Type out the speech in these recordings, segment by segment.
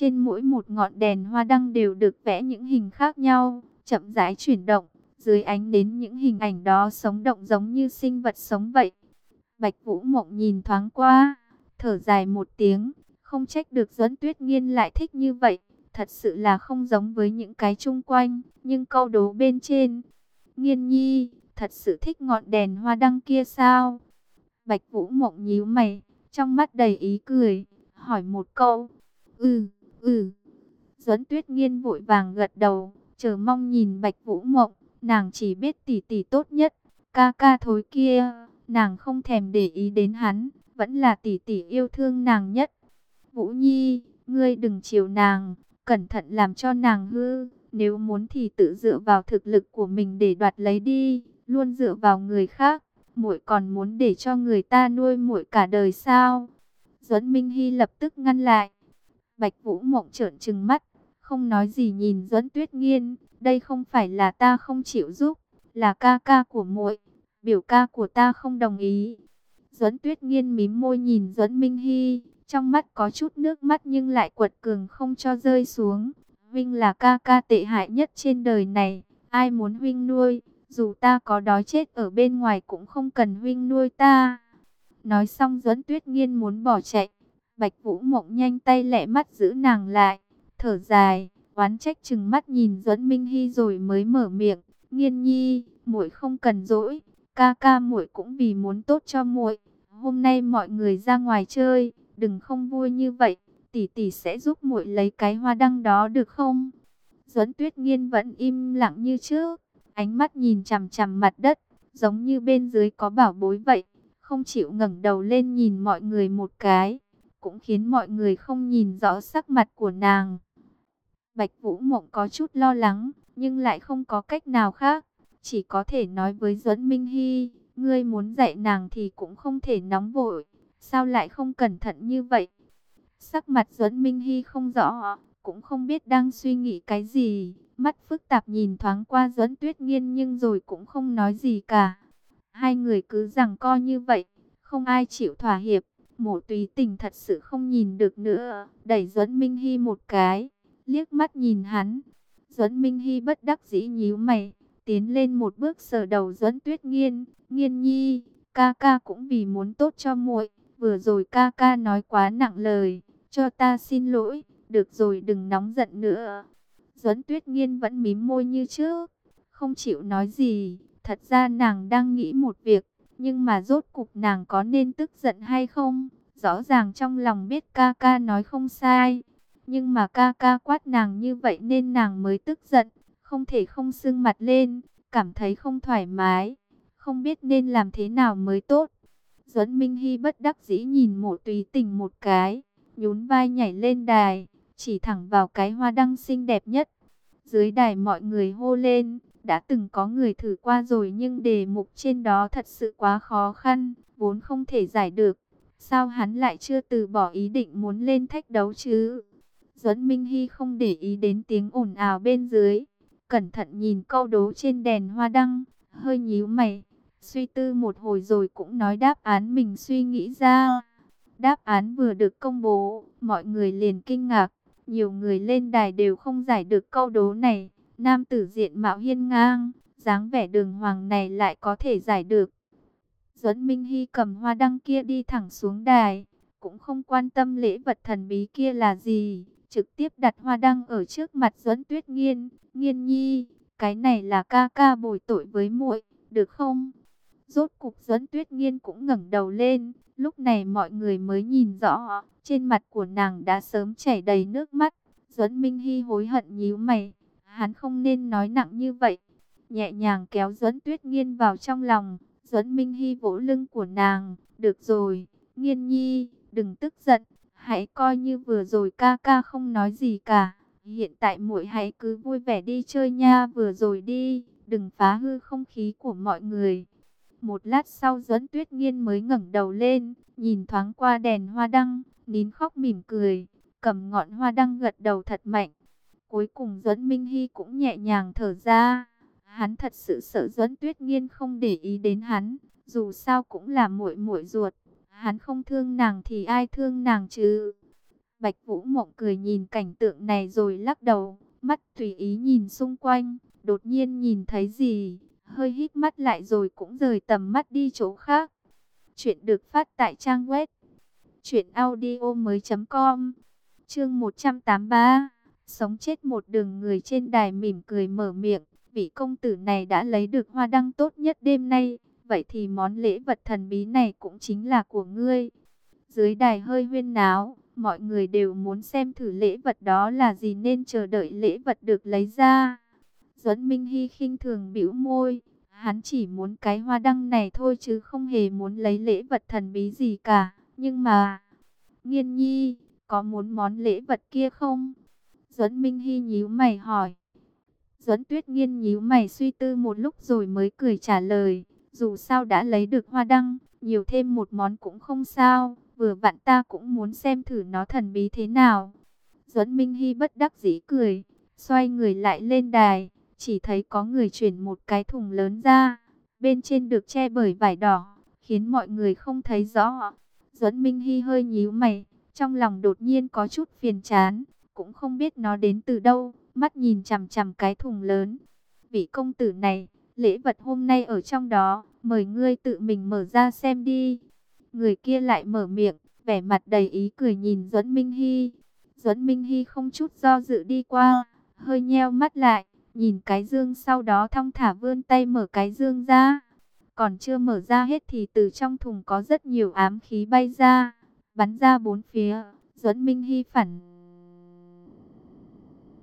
Trên mỗi một ngọn đèn hoa đăng đều được vẽ những hình khác nhau, chậm rãi chuyển động. Dưới ánh đến những hình ảnh đó sống động giống như sinh vật sống vậy. Bạch Vũ Mộng nhìn thoáng qua, thở dài một tiếng, không trách được Duẫn Tuyết Nghiên lại thích như vậy, thật sự là không giống với những cái chung quanh, nhưng câu đố bên trên. Nghiên Nhi, thật sự thích ngọn đèn hoa đăng kia sao? Bạch Vũ Mộng nhíu mày, trong mắt đầy ý cười, hỏi một câu. Ừ, ừ. Duẫn Tuyết Nghiên vội vàng gật đầu, chờ mong nhìn Bạch Vũ Mộng, nàng chỉ biết tỷ tỷ tốt nhất, ca ca thối kia, nàng không thèm để ý đến hắn, vẫn là tỷ tỷ yêu thương nàng nhất. Vũ Nhi, ngươi đừng chiều nàng, cẩn thận làm cho nàng hư, nếu muốn thì tự dựa vào thực lực của mình để đoạt lấy đi, luôn dựa vào người khác, muội còn muốn để cho người ta nuôi muội cả đời sao? Duẫn Minh Hy lập tức ngăn lại. Bạch Vũ Mộng trợn trừng mắt, không nói gì nhìn Duẫn Tuyết Nghiên, đây không phải là ta không chịu giúp, là ca ca của muội, biểu ca của ta không đồng ý. Duẫn Tuyết Nghiên mím môi nhìn Duẫn Minh Hy, trong mắt có chút nước mắt nhưng lại quật cường không cho rơi xuống. Vinh là ca ca tệ hại nhất trên đời này, ai muốn huynh nuôi, dù ta có đói chết ở bên ngoài cũng không cần huynh nuôi ta. Nói xong Duẫn Tuyết Nghiên muốn bỏ chạy, Bạch Vũ Mộng nhanh tay lẹ mắt giữ nàng lại, thở dài, oán trách chừng mắt nhìn Duẫn Minh Hy rồi mới mở miệng, "Nghiên Nhi, muội không cần dỗi, ca ca muội cũng vì muốn tốt cho muội. Hôm nay mọi người ra ngoài chơi, đừng không vui như vậy, tỷ tỷ sẽ giúp muội lấy cái hoa đăng đó được không?" Duẫn Tuyết Nghiên vẫn im lặng như trước, ánh mắt nhìn chằm chằm mặt đất, giống như bên dưới có bảo bối vậy, không chịu ngẩng đầu lên nhìn mọi người một cái, cũng khiến mọi người không nhìn rõ sắc mặt của nàng. Bạch Vũ Mộng có chút lo lắng, nhưng lại không có cách nào khác, chỉ có thể nói với Duẫn Minh Hy, ngươi muốn dạy nàng thì cũng không thể nóng vội, sao lại không cẩn thận như vậy? Sắc mặt Duẫn Minh Hy không rõ, cũng không biết đang suy nghĩ cái gì, mắt phức tạp nhìn thoáng qua Duẫn Tuyết Nghiên nhưng rồi cũng không nói gì cả. Hai người cứ rằng co như vậy, không ai chịu thỏa hiệp, Mộ Tùy Tình thật sự không nhìn được nữa, đẩy Duẫn Minh Hy một cái liếc mắt nhìn hắn. Duẫn Minh Hy bất đắc dĩ nhíu mày, tiến lên một bước sờ đầu Duẫn Tuyết Nghiên, "Nghiên Nhi, ca ca cũng vì muốn tốt cho muội, vừa rồi ca ca nói quá nặng lời, cho ta xin lỗi, được rồi đừng nóng giận nữa." Duẫn Tuyết Nghiên vẫn mím môi như trước, không chịu nói gì, thật ra nàng đang nghĩ một việc, nhưng mà rốt cục nàng có nên tức giận hay không? Rõ ràng trong lòng biết ca ca nói không sai, nhưng mà ca ca quát nàng như vậy nên nàng mới tức giận, không thể không sưng mặt lên, cảm thấy không thoải mái, không biết nên làm thế nào mới tốt. Duẫn Minh Hy bất đắc dĩ nhìn mộ tùy tình một cái, nhún vai nhảy lên đài, chỉ thẳng vào cái hoa đăng xinh đẹp nhất. Dưới đài mọi người hô lên, đã từng có người thử qua rồi nhưng đề mục trên đó thật sự quá khó khăn, vốn không thể giải được. Sao hắn lại chưa từ bỏ ý định muốn lên thách đấu chứ? Duẫn Minh Hy không để ý đến tiếng ồn ào bên dưới, cẩn thận nhìn câu đố trên đèn hoa đăng, hơi nhíu mày, suy tư một hồi rồi cũng nói đáp án mình suy nghĩ ra. Đáp án vừa được công bố, mọi người liền kinh ngạc, nhiều người lên đài đều không giải được câu đố này. Nam tử diện mạo hiên ngang, dáng vẻ đường hoàng này lại có thể giải được. Duẫn Minh Hy cầm hoa đăng kia đi thẳng xuống đài, cũng không quan tâm lễ vật thần bí kia là gì, trực tiếp đặt hoa đăng ở trước mặt Duẫn Tuyết Nghiên, "Nghiên Nhi, cái này là ca ca bồi tội với muội, được không?" Rốt cục Duẫn Tuyết Nghiên cũng ngẩng đầu lên, lúc này mọi người mới nhìn rõ, trên mặt của nàng đã sớm chảy đầy nước mắt. Duẫn Minh Hi hối hận nhíu mày, hắn không nên nói nặng như vậy. Nhẹ nhàng kéo Duẫn Tuyết Nghiên vào trong lòng, Duẫn Minh hy vỗ lưng của nàng, "Được rồi, Nghiên Nhi, đừng tức giận, Hãy coi như vừa rồi ca ca không nói gì cả. Hiện tại muội hãy cứ vui vẻ đi chơi nha vừa rồi đi. Đừng phá hư không khí của mọi người. Một lát sau Duẫn Tuyết Nghiên mới ngẩng đầu lên. Nhìn thoáng qua đèn hoa đăng. Nín khóc mỉm cười. Cầm ngọn hoa đăng gật đầu thật mạnh. Cuối cùng Duẫn Minh Hy cũng nhẹ nhàng thở ra. Hắn thật sự sợ Duẫn Tuyết Nghiên không để ý đến hắn. Dù sao cũng là muội muội ruột. Hắn không thương nàng thì ai thương nàng chứ? Bạch Vũ Mộng cười nhìn cảnh tượng này rồi lắc đầu, mắt tùy ý nhìn xung quanh, đột nhiên nhìn thấy gì, hơi hít mắt lại rồi cũng rời tầm mắt đi chỗ khác. Chuyện được phát tại trang web truyệnaudiomoi.com. Chương 183. Sống chết một đường người trên đài mỉm cười mở miệng, vị công tử này đã lấy được hoa đăng tốt nhất đêm nay, vậy thì món lễ vật thần bí này cũng chính là của ngươi. Dưới đài hơi huyên náo, mọi người đều muốn xem thử lễ vật đó là gì nên chờ đợi lễ vật được lấy ra. Duẫn Minh Hy khinh thường bĩu môi, hắn chỉ muốn cái hoa đăng này thôi chứ không hề muốn lấy lễ vật thần bí gì cả. Nhưng mà, Nghiên Nhi, có muốn món lễ vật kia không? Duẫn Minh Hy nhíu mày hỏi. Duẫn Tuyết Nghiên nhíu mày suy tư một lúc rồi mới cười trả lời, dù sao đã lấy được hoa đăng, nhiều thêm một món cũng không sao, vừa vặn ta cũng muốn xem thử nó thần bí thế nào. Duẫn Minh Hy bất đắc dĩ cười, xoay người lại lên đài, chỉ thấy có người chuyển một cái thùng lớn ra, bên trên được che bởi vải đỏ, khiến mọi người không thấy rõ. Duẫn Minh Hy hơi nhíu mày, trong lòng đột nhiên có chút phiền chán, cũng không biết nó đến từ đâu, mắt nhìn chằm chằm cái thùng lớn. Vị công tử này, lễ vật hôm nay ở trong đó, mời ngươi tự mình mở ra xem đi. Người kia lại mở miệng, vẻ mặt đầy ý cười nhìn Duẫn Minh Hy. Duẫn Minh Hy không chút do dự đi qua, hơi nheo mắt lại, nhìn cái dương sau đó thong thả vươn tay mở cái dương ra. Còn chưa mở ra hết thì từ trong thùng có rất nhiều ám khí bay ra, bắn ra bốn phía. Duẫn Minh Hy phản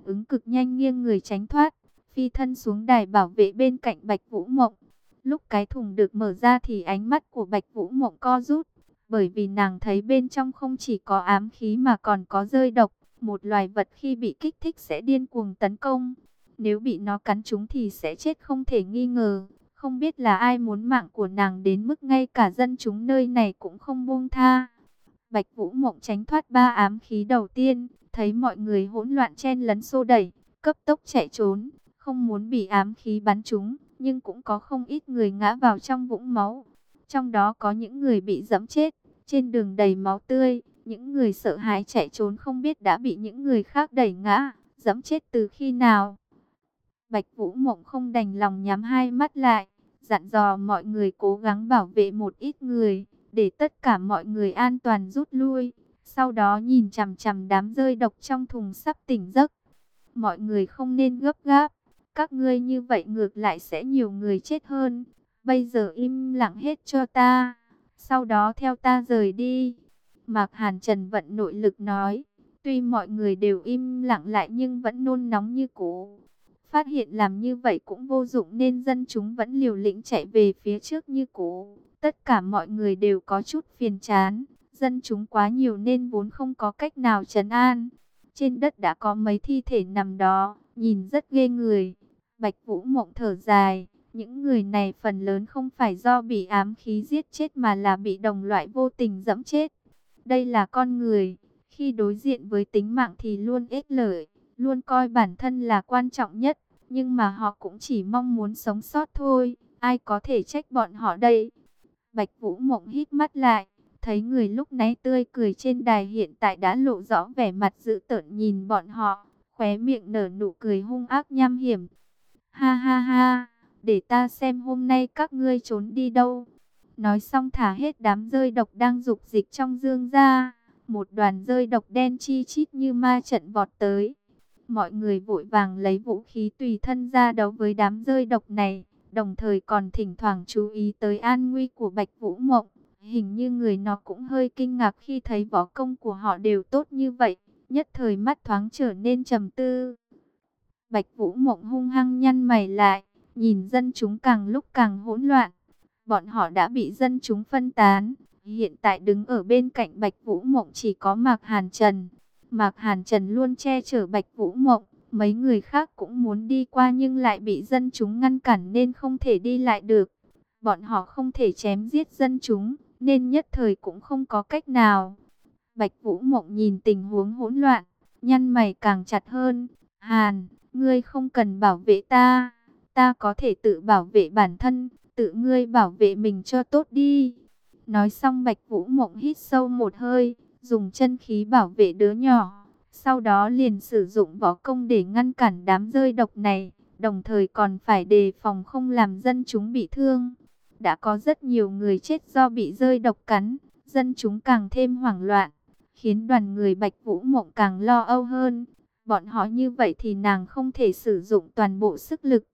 ứng cực nhanh nghiêng người tránh thoát, phi thân xuống đài bảo vệ bên cạnh Bạch Vũ Mộng. Lúc cái thùng được mở ra thì ánh mắt của Bạch Vũ Mộng co rút, bởi vì nàng thấy bên trong không chỉ có ám khí mà còn có rơi độc, một loài vật khi bị kích thích sẽ điên cuồng tấn công. Nếu bị nó cắn trúng thì sẽ chết không thể nghi ngờ. Không biết là ai muốn mạng của nàng đến mức ngay cả dân chúng nơi này cũng không buông tha. Bạch Vũ Mộng tránh thoát ba ám khí đầu tiên, thấy mọi người hỗn loạn chen lấn xô đẩy, cấp tốc chạy trốn, không muốn bị ám khí bắn trúng, nhưng cũng có không ít người ngã vào trong vũng máu. Trong đó có những người bị dẫm chết, trên đường đầy máu tươi, những người sợ hãi chạy trốn không biết đã bị những người khác đẩy ngã, dẫm chết từ khi nào. Bạch Vũ Mộng không đành lòng nhắm hai mắt lại, dặn dò mọi người cố gắng bảo vệ một ít người, để tất cả mọi người an toàn rút lui. Sau đó nhìn chằm chằm đám rơi độc trong thùng sắp tỉnh giấc. Mọi người không nên gấp gáp, các ngươi như vậy ngược lại sẽ nhiều người chết hơn. Bây giờ im lặng hết cho ta, sau đó theo ta rời đi. Mạc Hàn Trần vận nội lực nói, tuy mọi người đều im lặng lại nhưng vẫn nôn nóng như cũ. Phát hiện làm như vậy cũng vô dụng nên dân chúng vẫn liều lĩnh chạy về phía trước như cũ. Tất cả mọi người đều có chút phiền chán, dân chúng quá nhiều nên vốn không có cách nào trấn an. Trên đất đã có mấy thi thể nằm đó, nhìn rất ghê người. Bạch Vũ Mộng thở dài, những người này phần lớn không phải do bị ám khí giết chết mà là bị đồng loại vô tình dẫm chết. Đây là con người, khi đối diện với tính mạng thì luôn ích lợi, luôn coi bản thân là quan trọng nhất, nhưng mà họ cũng chỉ mong muốn sống sót thôi, ai có thể trách bọn họ đây. Bạch Vũ Mộng hít mắt lại, thấy người lúc nãy tươi cười trên đài hiện tại đã lộ rõ vẻ mặt dữ tợn nhìn bọn họ, khóe miệng nở nụ cười hung ác nham hiểm. Ha ha ha, để ta xem hôm nay các ngươi trốn đi đâu. Nói xong thả hết đám rơi độc đang dục dịch trong dương ra. Một đoàn rơi độc đen chi chít như ma trận vọt tới. Mọi người vội vàng lấy vũ khí tùy thân ra đấu với đám rơi độc này. Đồng thời còn thỉnh thoảng chú ý tới an nguy của Bạch Vũ Mộng. Hình như người nó cũng hơi kinh ngạc khi thấy võ công của họ đều tốt như vậy. Nhất thời mắt thoáng trở nên trầm tư. Bạch Vũ Mộng hung hăng nhăn mày lại, nhìn dân chúng càng lúc càng hỗn loạn. Bọn họ đã bị dân chúng phân tán, hiện tại đứng ở bên cạnh Bạch Vũ Mộng chỉ có Mạc Hàn Trần. Mạc Hàn Trần luôn che chở Bạch Vũ Mộng, mấy người khác cũng muốn đi qua nhưng lại bị dân chúng ngăn cản nên không thể đi lại được. Bọn họ không thể chém giết dân chúng, nên nhất thời cũng không có cách nào. Bạch Vũ Mộng nhìn tình huống hỗn loạn, nhăn mày càng chặt hơn. Hàn, Ngươi không cần bảo vệ ta, ta có thể tự bảo vệ bản thân, tự ngươi bảo vệ mình cho tốt đi. Nói xong Bạch Vũ Mộng hít sâu một hơi, dùng chân khí bảo vệ đứa nhỏ. Sau đó liền sử dụng võ công để ngăn cản đám rơi độc này, đồng thời còn phải đề phòng không làm dân chúng bị thương. Đã có rất nhiều người chết do bị rơi độc cắn, dân chúng càng thêm hoảng loạn, khiến đoàn người Bạch Vũ Mộng càng lo âu hơn. Bọn họ như vậy thì nàng không thể sử dụng toàn bộ sức lực.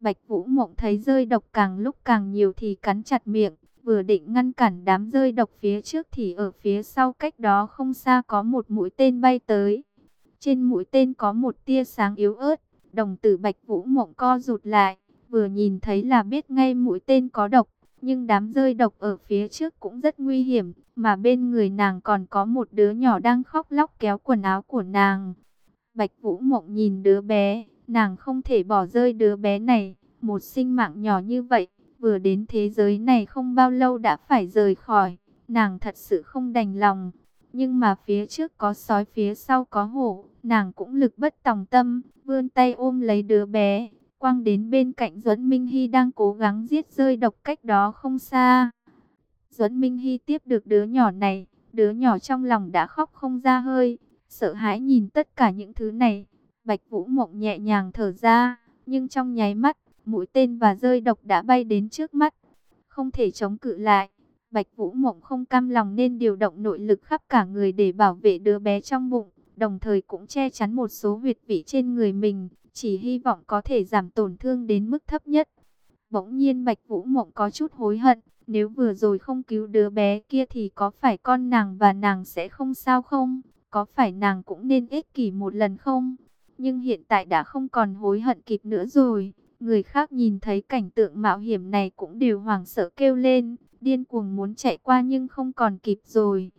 Bạch Vũ Mộng thấy rơi độc càng lúc càng nhiều thì cắn chặt miệng, vừa định ngăn cản đám rơi độc phía trước thì ở phía sau cách đó không xa có một mũi tên bay tới. Trên mũi tên có một tia sáng yếu ớt, đồng tử Bạch Vũ Mộng co rụt lại, vừa nhìn thấy là biết ngay mũi tên có độc, nhưng đám rơi độc ở phía trước cũng rất nguy hiểm, mà bên người nàng còn có một đứa nhỏ đang khóc lóc kéo quần áo của nàng. Bạch Vũ Mộng nhìn đứa bé, nàng không thể bỏ rơi đứa bé này, một sinh mạng nhỏ như vậy, vừa đến thế giới này không bao lâu đã phải rời khỏi, nàng thật sự không đành lòng. Nhưng mà phía trước có sói phía sau có hổ, nàng cũng lực bất tòng tâm, vươn tay ôm lấy đứa bé, quăng đến bên cạnh Duẫn Minh Hy đang cố gắng giết rơi độc cách đó không xa. Duẫn Minh Hy tiếp được đứa nhỏ này, đứa nhỏ trong lòng đã khóc không ra hơi, sợ hãi nhìn tất cả những thứ này. Bạch Vũ Mộng nhẹ nhàng thở ra, nhưng trong nháy mắt, mũi tên và rơi độc đã bay đến trước mắt, không thể chống cự lại. Bạch Vũ Mộng không cam lòng nên điều động nội lực khắp cả người để bảo vệ đứa bé trong bụng, đồng thời cũng che chắn một số huyệt vị trên người mình, chỉ hy vọng có thể giảm tổn thương đến mức thấp nhất. Bỗng nhiên Bạch Vũ Mộng có chút hối hận, nếu vừa rồi không cứu đứa bé kia thì có phải con nàng và nàng sẽ không sao không? Có phải nàng cũng nên ích kỷ một lần không? Nhưng hiện tại đã không còn hối hận kịp nữa rồi. Người khác nhìn thấy cảnh tượng mạo hiểm này cũng đều hoảng sợ kêu lên, điên cuồng muốn chạy qua nhưng không còn kịp rồi.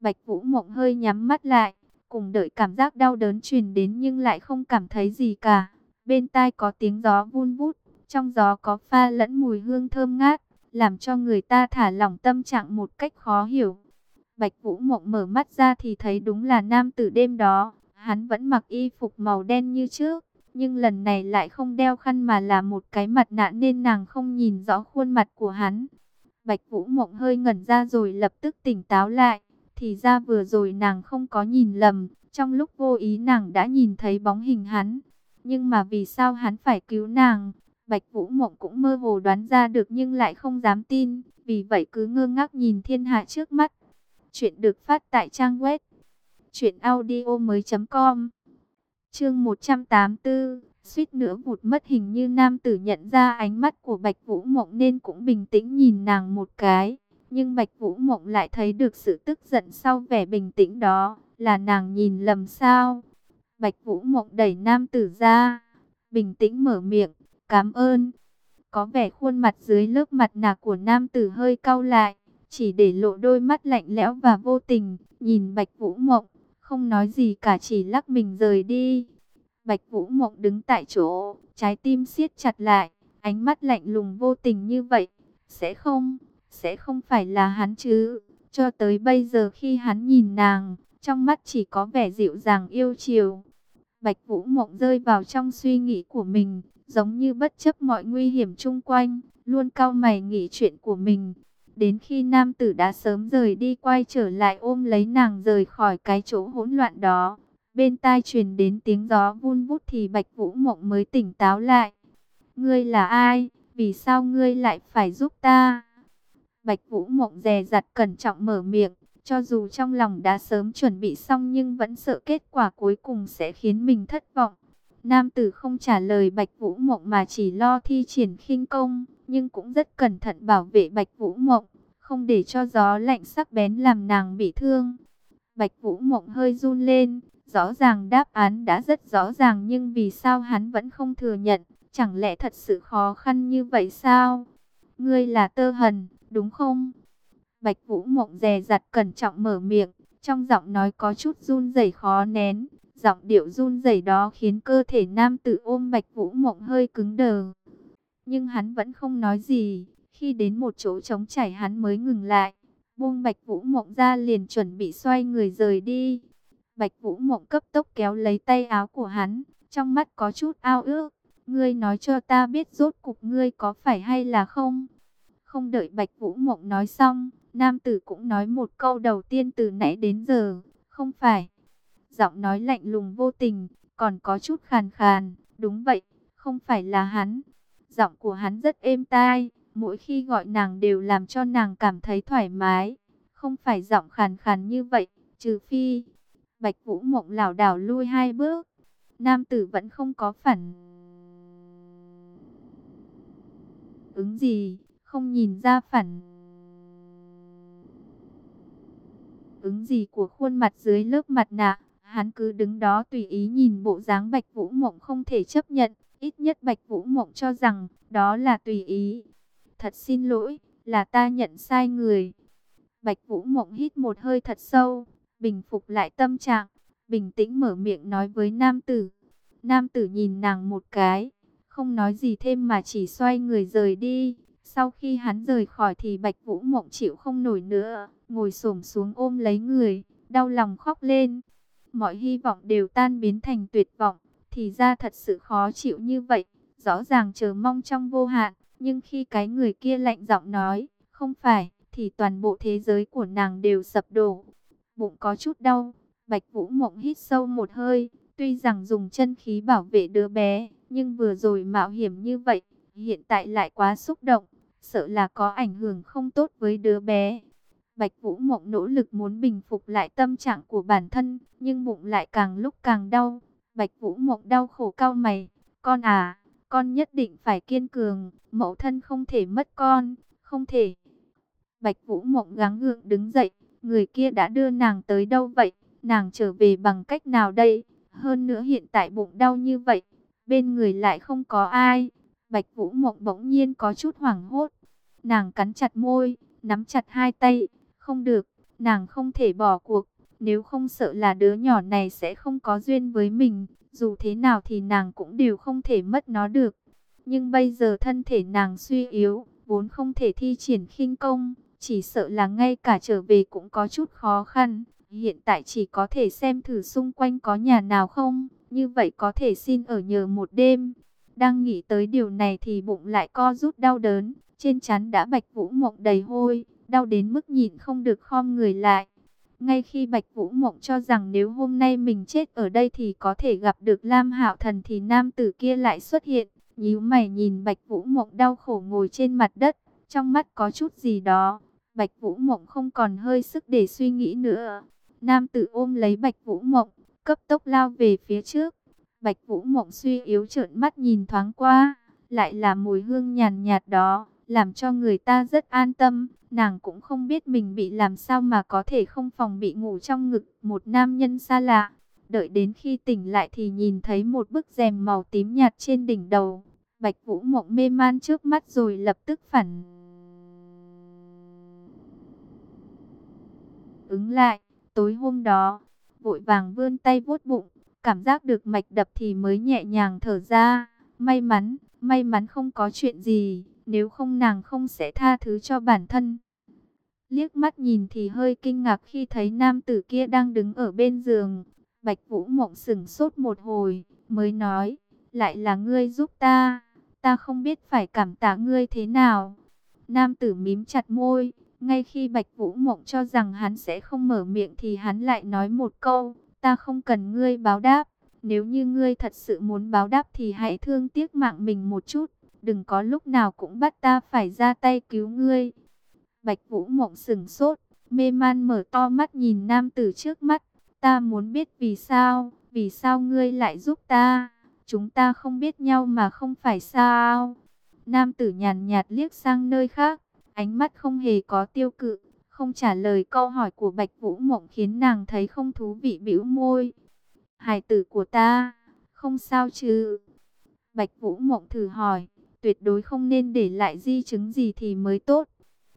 Bạch Vũ Mộng hơi nhắm mắt lại, cùng đợi cảm giác đau đớn truyền đến nhưng lại không cảm thấy gì cả. Bên tai có tiếng gió vun vút, trong gió có pha lẫn mùi hương thơm ngát, làm cho người ta thả lỏng tâm trạng một cách khó hiểu. Bạch Vũ Mộng mở mắt ra thì thấy đúng là nam tử đêm đó, hắn vẫn mặc y phục màu đen như trước, nhưng lần này lại không đeo khăn mà là một cái mặt nạ nên nàng không nhìn rõ khuôn mặt của hắn. Bạch Vũ Mộng hơi ngẩn ra rồi lập tức tỉnh táo lại, thì ra vừa rồi nàng không có nhìn lầm, trong lúc vô ý nàng đã nhìn thấy bóng hình hắn. Nhưng mà vì sao hắn phải cứu nàng? Bạch Vũ Mộng cũng mơ hồ đoán ra được nhưng lại không dám tin, vì vậy cứ ngơ ngác nhìn thiên hạ trước mắt. Chuyện được phát tại trang web truyệnaudiomoi.com. Chương 184, suýt nữa vụt mất hình như nam tử nhận ra ánh mắt của Bạch Vũ Mộng nên cũng bình tĩnh nhìn nàng một cái, nhưng Bạch Vũ Mộng lại thấy được sự tức giận sau vẻ bình tĩnh đó, là nàng nhìn lầm sao? Bạch Vũ Mộng đẩy nam tử ra, bình tĩnh mở miệng, "Cảm ơn." Có vẻ khuôn mặt dưới lớp mặt nạ của nam tử hơi cau lại, chỉ để lộ đôi mắt lạnh lẽo và vô tình, nhìn Bạch Vũ Mộng, không nói gì cả chỉ lắc mình rời đi. Bạch Vũ Mộng đứng tại chỗ, trái tim siết chặt lại, ánh mắt lạnh lùng vô tình như vậy, sẽ không, sẽ không phải là hắn chứ. Cho tới bây giờ khi hắn nhìn nàng, trong mắt chỉ có vẻ dịu dàng yêu chiều. Bạch Vũ Mộng rơi vào trong suy nghĩ của mình, giống như bất chấp mọi nguy hiểm chung quanh, luôn cau mày nghĩ chuyện của mình. Đến khi nam tử đã sớm rời đi quay trở lại ôm lấy nàng rời khỏi cái chỗ hỗn loạn đó. Bên tai truyền đến tiếng gió vun vút thì Bạch Vũ Mộng mới tỉnh táo lại. Ngươi là ai? Vì sao ngươi lại phải giúp ta? Bạch Vũ Mộng dè dặt cẩn trọng mở miệng. Cho dù trong lòng đã sớm chuẩn bị xong nhưng vẫn sợ kết quả cuối cùng sẽ khiến mình thất vọng. Nam tử không trả lời Bạch Vũ Mộng mà chỉ lo thi triển khinh công, nhưng cũng rất cẩn thận bảo vệ Bạch Vũ Mộng, không để cho gió lạnh sắc bén làm nàng bị thương. Bạch Vũ Mộng hơi run lên, rõ ràng đáp án đã rất rõ ràng nhưng vì sao hắn vẫn không thừa nhận, chẳng lẽ thật sự khó khăn như vậy sao? Ngươi là Tơ Hần, đúng không? Bạch Vũ Mộng dè dặt cẩn trọng mở miệng, trong giọng nói có chút run rẩy khó nén. Giọng điệu run rẩy đó khiến cơ thể nam tử ôm Bạch Vũ Mộng hơi cứng đờ. Nhưng hắn vẫn không nói gì, khi đến một chỗ trống chảy hắn mới ngừng lại. Buông Bạch Vũ Mộng ra liền chuẩn bị xoay người rời đi. Bạch Vũ Mộng cấp tốc kéo lấy tay áo của hắn, trong mắt có chút ao ước. Ngươi nói cho ta biết rốt cục ngươi có phải hay là không? Không đợi Bạch Vũ Mộng nói xong, Nam tử cũng nói một câu đầu tiên từ nãy đến giờ, không phải. Giọng nói lạnh lùng vô tình, còn có chút khàn khàn, đúng vậy, không phải là hắn. Giọng của hắn rất êm tai, mỗi khi gọi nàng đều làm cho nàng cảm thấy thoải mái. Không phải giọng khàn khàn như vậy, trừ phi. Bạch Vũ Mộng lảo đảo lui hai bước. Nam tử vẫn không có phản ứng gì, không nhìn ra phản ứng gì của khuôn mặt dưới lớp mặt nạ. Hắn cứ đứng đó tùy ý nhìn bộ dáng Bạch Vũ Mộng không thể chấp nhận. Ít nhất Bạch Vũ Mộng cho rằng đó là tùy ý. Thật xin lỗi, là ta nhận sai người. Bạch Vũ Mộng hít một hơi thật sâu, bình phục lại tâm trạng, bình tĩnh mở miệng nói với nam tử. Nam tử nhìn nàng một cái, không nói gì thêm mà chỉ xoay người rời đi. Sau khi hắn rời khỏi thì Bạch Vũ Mộng chịu không nổi nữa, ngồi xổm xuống ôm lấy người, đau lòng khóc lên. Mọi hy vọng đều tan biến thành tuyệt vọng, thì ra thật sự khó chịu như vậy, rõ ràng chờ mong trong vô hạn, nhưng khi cái người kia lạnh giọng nói, không phải, thì toàn bộ thế giới của nàng đều sập đổ. Bụng có chút đau, Bạch Vũ Mộng hít sâu một hơi, tuy rằng dùng chân khí bảo vệ đứa bé, nhưng vừa rồi mạo hiểm như vậy, hiện tại lại quá xúc động, sợ là có ảnh hưởng không tốt với đứa bé. Bạch Vũ Mộng nỗ lực muốn bình phục lại tâm trạng của bản thân, nhưng bụng lại càng lúc càng đau. Bạch Vũ Mộng đau khổ cau mày, con à, con nhất định phải kiên cường, mẫu thân không thể mất con, không thể. Bạch Vũ Mộng gắng gượng đứng dậy, người kia đã đưa nàng tới đâu vậy, nàng trở về bằng cách nào đây? Hơn nữa hiện tại bụng đau như vậy, bên người lại không có ai. Bạch Vũ Mộng bỗng nhiên có chút hoảng hốt. Nàng cắn chặt môi, nắm chặt hai tay. Không được, nàng không thể bỏ cuộc. Nếu không sợ là đứa nhỏ này sẽ không có duyên với mình. Dù thế nào thì nàng cũng đều không thể mất nó được. Nhưng bây giờ thân thể nàng suy yếu, vốn không thể thi triển khinh công. Chỉ sợ là ngay cả trở về cũng có chút khó khăn. Hiện tại chỉ có thể xem thử xung quanh có nhà nào không. Như vậy có thể xin ở nhờ một đêm. Đang nghĩ tới điều này thì bụng lại co rút đau đớn. Trên chắn đã bạch vũ mộng đầy hôi. Đau đến mức nhìn không được khom người lại. Ngay khi Bạch Vũ Mộng cho rằng nếu hôm nay mình chết ở đây thì có thể gặp được Lam Hạo Thần thì nam tử kia lại xuất hiện, nhíu mày nhìn Bạch Vũ Mộng đau khổ ngồi trên mặt đất, trong mắt có chút gì đó. Bạch Vũ Mộng không còn hơi sức để suy nghĩ nữa. Nam tử ôm lấy Bạch Vũ Mộng, cấp tốc lao về phía trước. Bạch Vũ Mộng suy yếu trợn mắt nhìn thoáng qua, lại là mùi hương nhàn nhạt đó, làm cho người ta rất an tâm. Nàng cũng không biết mình bị làm sao mà có thể không phòng bị ngủ trong ngực một nam nhân xa lạ. Đợi đến khi tỉnh lại thì nhìn thấy một bức rèm màu tím nhạt trên đỉnh đầu. Bạch Vũ Mộng mê man trước mắt rồi lập tức phản ứng lại. Tối hôm đó, vội vàng vươn tay vuốt bụng, cảm giác được mạch đập thì mới nhẹ nhàng thở ra. May mắn, may mắn không có chuyện gì, nếu không nàng không sẽ tha thứ cho bản thân. Liếc mắt nhìn thì hơi kinh ngạc khi thấy nam tử kia đang đứng ở bên giường. Bạch Vũ Mộng sững sốt một hồi, mới nói, lại là ngươi giúp ta, ta không biết phải cảm tạ ngươi thế nào. Nam tử mím chặt môi, ngay khi Bạch Vũ Mộng cho rằng hắn sẽ không mở miệng thì hắn lại nói một câu, ta không cần ngươi báo đáp. Nếu như ngươi thật sự muốn báo đáp thì hãy thương tiếc mạng mình một chút, đừng có lúc nào cũng bắt ta phải ra tay cứu ngươi. Bạch Vũ Mộng sừng sốt, mê man mở to mắt nhìn nam tử trước mắt, ta muốn biết vì sao, vì sao ngươi lại giúp ta, chúng ta không biết nhau mà không phải sao. Nam tử nhàn nhạt liếc sang nơi khác, Ánh mắt không hề có tiêu cự, không trả lời câu hỏi của Bạch Vũ Mộng khiến nàng thấy không thú vị bĩu môi. Hài tử của ta, không sao chứ? Bạch Vũ Mộng thử hỏi, tuyệt đối không nên để lại di chứng gì thì mới tốt.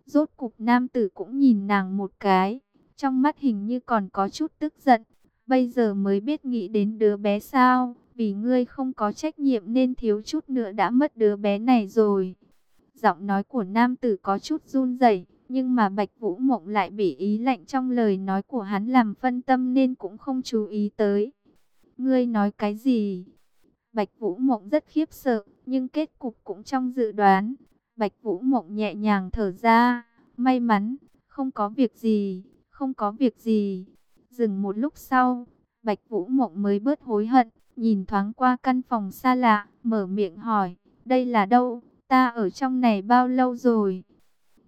Rốt cục nam tử cũng nhìn nàng một cái, trong mắt hình như còn có chút tức giận. Bây giờ mới biết nghĩ đến đứa bé sao, vì ngươi không có trách nhiệm nên thiếu chút nữa đã mất đứa bé này rồi. Giọng nói của nam tử có chút run rẩy, nhưng mà Bạch Vũ Mộng lại bị ý lạnh trong lời nói của hắn làm phân tâm nên cũng không chú ý tới. Ngươi nói cái gì? Bạch Vũ Mộng rất khiếp sợ, nhưng kết cục cũng trong dự đoán. Bạch Vũ Mộng nhẹ nhàng thở ra, may mắn, Không có việc gì, không có việc gì. Dừng một lúc sau, Bạch Vũ Mộng mới bớt hối hận, nhìn thoáng qua căn phòng xa lạ, mở miệng hỏi, đây là đâu, ta ở trong này bao lâu rồi?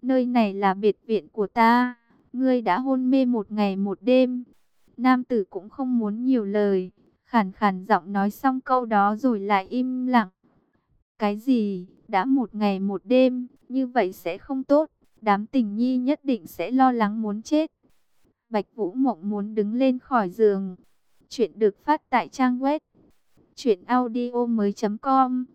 Nơi này là biệt viện của ta, ngươi đã hôn mê một ngày một đêm. Nam tử cũng không muốn nhiều lời, khàn khàn giọng nói xong câu đó rồi lại im lặng. Cái gì, đã một ngày một đêm, như vậy sẽ không tốt, đám tình nhi nhất định sẽ lo lắng muốn chết. Bạch Vũ Mộng muốn đứng lên khỏi giường. Chuyện được phát tại trang web truyệnaudiomoi.com.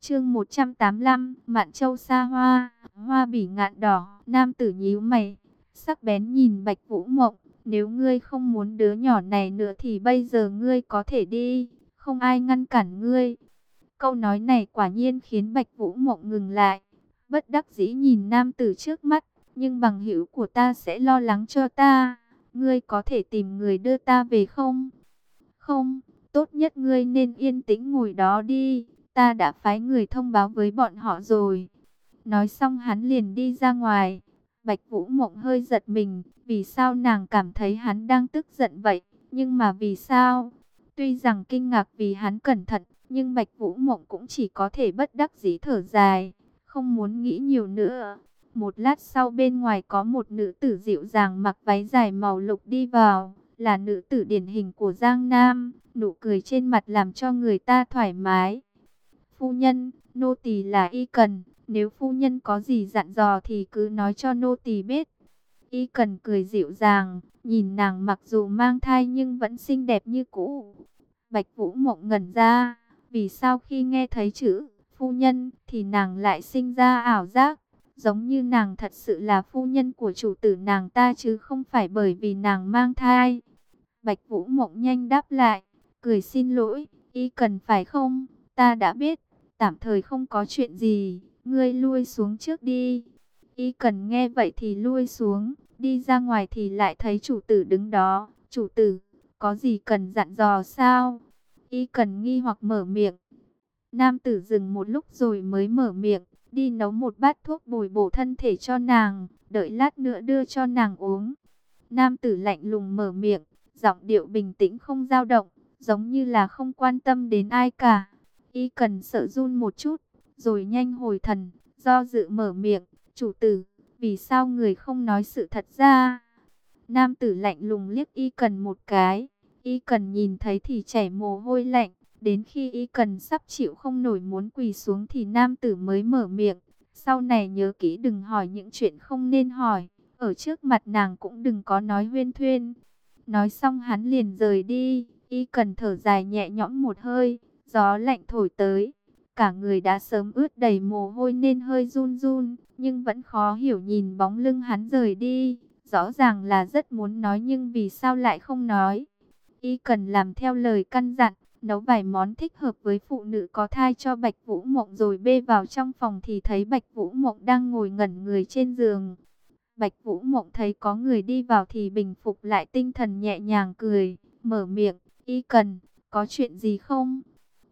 Chương 185, Mạn Châu xa hoa, hoa bỉ ngạn đỏ, nam tử nhíu mày, sắc bén nhìn Bạch Vũ Mộng, nếu ngươi không muốn đứa nhỏ này nữa thì bây giờ ngươi có thể đi, không ai ngăn cản ngươi. Câu nói này quả nhiên khiến Bạch Vũ Mộng ngừng lại, bất đắc dĩ nhìn nam tử trước mắt, nhưng bằng hữu của ta sẽ lo lắng cho ta, ngươi có thể tìm người đưa ta về không? Không, tốt nhất ngươi nên yên tĩnh ngồi đó đi, ta đã phái người thông báo với bọn họ rồi. Nói xong hắn liền đi ra ngoài. Bạch Vũ Mộng hơi giật mình, vì sao nàng cảm thấy hắn đang tức giận vậy, nhưng mà vì sao? Tuy rằng kinh ngạc vì hắn cẩn thận, nhưng Bạch Vũ Mộng cũng chỉ có thể bất đắc dĩ thở dài, không muốn nghĩ nhiều nữa. Một lát sau bên ngoài có một nữ tử dịu dàng mặc váy dài màu lục đi vào, là nữ tử điển hình của Giang Nam, nụ cười trên mặt làm cho người ta thoải mái. Phu nhân, nô tỳ là y cần, nếu phu nhân có gì dặn dò thì cứ nói cho nô tỳ biết. Y cần cười dịu dàng, nhìn nàng mặc dù mang thai nhưng vẫn xinh đẹp như cũ. Bạch Vũ Mộng ngẩn ra, vì sao khi nghe thấy chữ phu nhân thì nàng lại sinh ra ảo giác, giống như nàng thật sự là phu nhân của chủ tử nàng ta chứ không phải bởi vì nàng mang thai. Bạch Vũ Mộng nhanh đáp lại, cười xin lỗi, y cần phải không, ta đã biết, tạm thời không có chuyện gì, ngươi lui xuống trước đi. Y cần nghe vậy thì lui xuống, đi ra ngoài thì lại thấy chủ tử đứng đó, chủ tử, có gì cần dặn dò sao? Y cần nghi hoặc mở miệng. Nam tử dừng một lúc rồi mới mở miệng, đi nấu một bát thuốc bồi bổ thân thể cho nàng, đợi lát nữa đưa cho nàng uống. Nam tử lạnh lùng mở miệng, giọng điệu bình tĩnh không dao động, giống như là không quan tâm đến ai cả. Y cần sợ run một chút, rồi nhanh hồi thần, do dự mở miệng, chủ tử, vì sao người không nói sự thật ra? Nam tử lạnh lùng liếc y cần một cái, y cần nhìn thấy thì chảy mồ hôi lạnh, đến khi y cần sắp chịu không nổi muốn quỳ xuống thì nam tử mới mở miệng, sau này nhớ kỹ đừng hỏi những chuyện không nên hỏi, ở trước mặt nàng cũng đừng có nói huyên thuyên. Nói xong hắn liền rời đi, y cần thở dài nhẹ nhõm một hơi, gió lạnh thổi tới. Cả người đã sớm ướt đầy mồ hôi nên hơi run run, nhưng vẫn khó hiểu nhìn bóng lưng hắn rời đi. Rõ ràng là rất muốn nói nhưng vì sao lại không nói. Y cần làm theo lời căn dặn, nấu vài món thích hợp với phụ nữ có thai cho Bạch Vũ Mộng rồi bê vào trong phòng thì thấy Bạch Vũ Mộng đang ngồi ngẩn người trên giường. Bạch Vũ Mộng thấy có người đi vào thì bình phục lại tinh thần nhẹ nhàng cười, mở miệng, y cần, có chuyện gì không?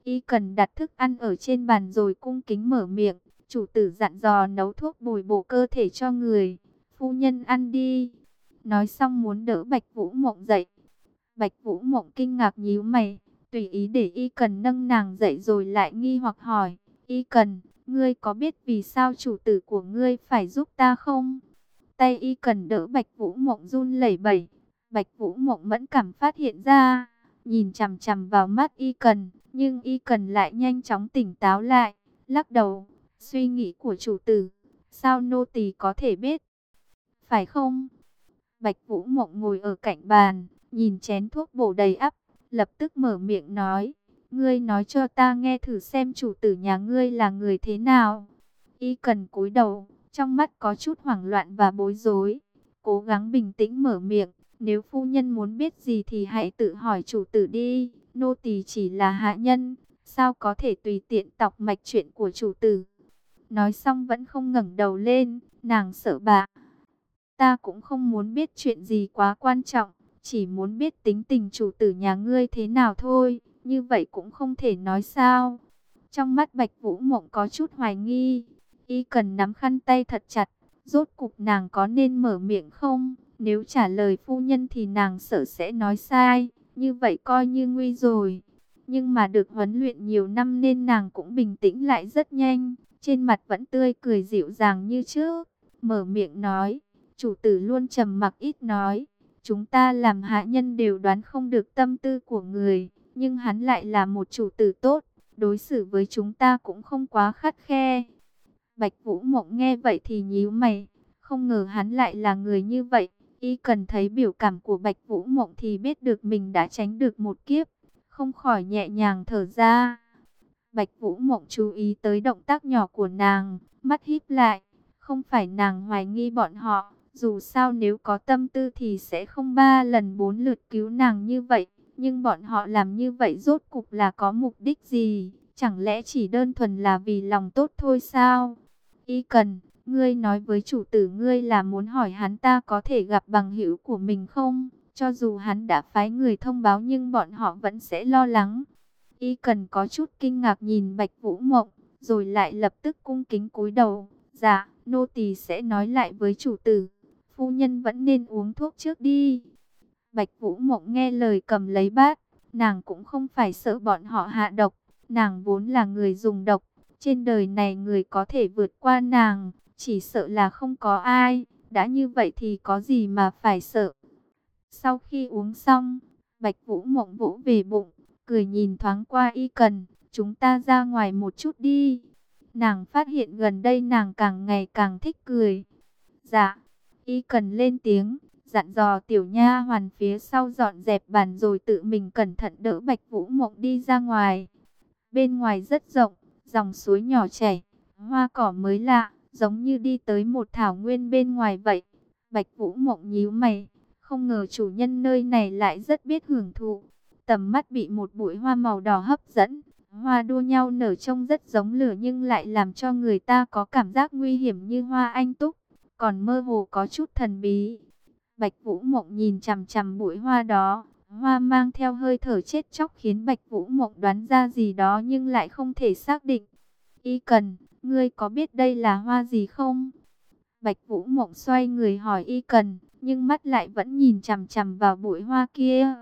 Y cần đặt thức ăn ở trên bàn rồi cung kính mở miệng, chủ tử dặn dò nấu thuốc bồi bổ cơ thể cho người, phu nhân ăn đi. Nói xong muốn đỡ Bạch Vũ Mộng dậy. Bạch Vũ Mộng kinh ngạc nhíu mày, tùy ý để y cần nâng nàng dậy rồi lại nghi hoặc hỏi, y cần, ngươi có biết vì sao chủ tử của ngươi phải giúp ta không? Tay y cần đỡ Bạch Vũ Mộng run lẩy bẩy. Bạch Vũ Mộng mẫn cảm phát hiện ra, nhìn chằm chằm vào mắt y cần, nhưng y cần lại nhanh chóng tỉnh táo lại, lắc đầu, suy nghĩ của chủ tử, sao nô tỳ có thể biết? Phải không? Bạch Vũ Mộng ngồi ở cạnh bàn, nhìn chén thuốc bổ đầy ắp, lập tức mở miệng nói, ngươi nói cho ta nghe thử xem chủ tử nhà ngươi là người thế nào. Y cần cúi đầu, trong mắt có chút hoảng loạn và bối rối. Cố gắng bình tĩnh mở miệng. Nếu phu nhân muốn biết gì thì hãy tự hỏi chủ tử đi. Nô tỳ chỉ là hạ nhân. Sao có thể tùy tiện tọc mạch chuyện của chủ tử. Nói xong vẫn không ngẩng đầu lên. Nàng sợ bà. Ta cũng không muốn biết chuyện gì quá quan trọng. Chỉ muốn biết tính tình chủ tử nhà ngươi thế nào thôi. Như vậy cũng không thể nói sao. Trong mắt Bạch Vũ Mộng có chút hoài nghi Y cần nắm khăn tay thật chặt, Rốt cục nàng có nên mở miệng không? Nếu trả lời phu nhân thì nàng sợ sẽ nói sai, như vậy coi như nguy rồi. Nhưng mà được huấn luyện nhiều năm nên nàng cũng bình tĩnh lại rất nhanh, trên mặt vẫn tươi cười dịu dàng như trước. Mở miệng nói, chủ tử luôn trầm mặc ít nói, chúng ta làm hạ nhân đều đoán không được tâm tư của người, nhưng hắn lại là một chủ tử tốt, đối xử với chúng ta cũng không quá khắt khe. Bạch Vũ Mộng nghe vậy thì nhíu mày, không ngờ hắn lại là người như vậy. Y cần thấy biểu cảm của Bạch Vũ Mộng thì biết được mình đã tránh được một kiếp, không khỏi nhẹ nhàng thở ra. Bạch Vũ Mộng chú ý tới động tác nhỏ của nàng, mắt híp lại, không phải nàng hoài nghi bọn họ, dù sao nếu có tâm tư thì sẽ không ba lần bốn lượt cứu nàng như vậy, nhưng bọn họ làm như vậy rốt cục là có mục đích gì, chẳng lẽ chỉ đơn thuần là vì lòng tốt thôi sao? Y cần, ngươi nói với chủ tử ngươi là muốn hỏi hắn ta có thể gặp bằng hữu của mình không? Cho dù hắn đã phái người thông báo nhưng bọn họ vẫn sẽ lo lắng. Y cần có chút kinh ngạc nhìn Bạch Vũ Mộng, rồi lại lập tức cung kính cúi đầu. Dạ, nô tỳ sẽ nói lại với chủ tử. Phu nhân vẫn nên uống thuốc trước đi. Bạch Vũ Mộng nghe lời cầm lấy bát. Nàng cũng không phải sợ bọn họ hạ độc. Nàng vốn là người dùng độc. Trên đời này người có thể vượt qua nàng, chỉ sợ là không có ai, đã như vậy thì có gì mà phải sợ. Sau khi uống xong, Bạch Vũ mộng vỗ về bụng, cười nhìn thoáng qua y cần, chúng ta ra ngoài một chút đi. Nàng phát hiện gần đây nàng càng ngày càng thích cười. Dạ, y cần lên tiếng, dặn dò tiểu nha hoàn phía sau dọn dẹp bàn rồi tự mình cẩn thận đỡ Bạch Vũ mộng đi ra ngoài. Bên ngoài rất rộng, dòng suối nhỏ chảy, hoa cỏ mới lạ, giống như đi tới một thảo nguyên bên ngoài vậy. Bạch Vũ Mộng nhíu mày, không ngờ chủ nhân nơi này lại rất biết hưởng thụ. Tầm mắt bị một bụi hoa màu đỏ hấp dẫn, hoa đua nhau nở trông rất giống lửa nhưng lại làm cho người ta có cảm giác nguy hiểm như hoa anh túc, còn mơ hồ có chút thần bí. Bạch Vũ Mộng nhìn chằm chằm bụi hoa đó, hoa mang theo hơi thở chết chóc khiến Bạch Vũ Mộng đoán ra gì đó nhưng lại không thể xác định. Y cần, ngươi có biết đây là hoa gì không? Bạch Vũ Mộng xoay người hỏi Y cần, nhưng mắt lại vẫn nhìn chằm chằm vào bụi hoa kia.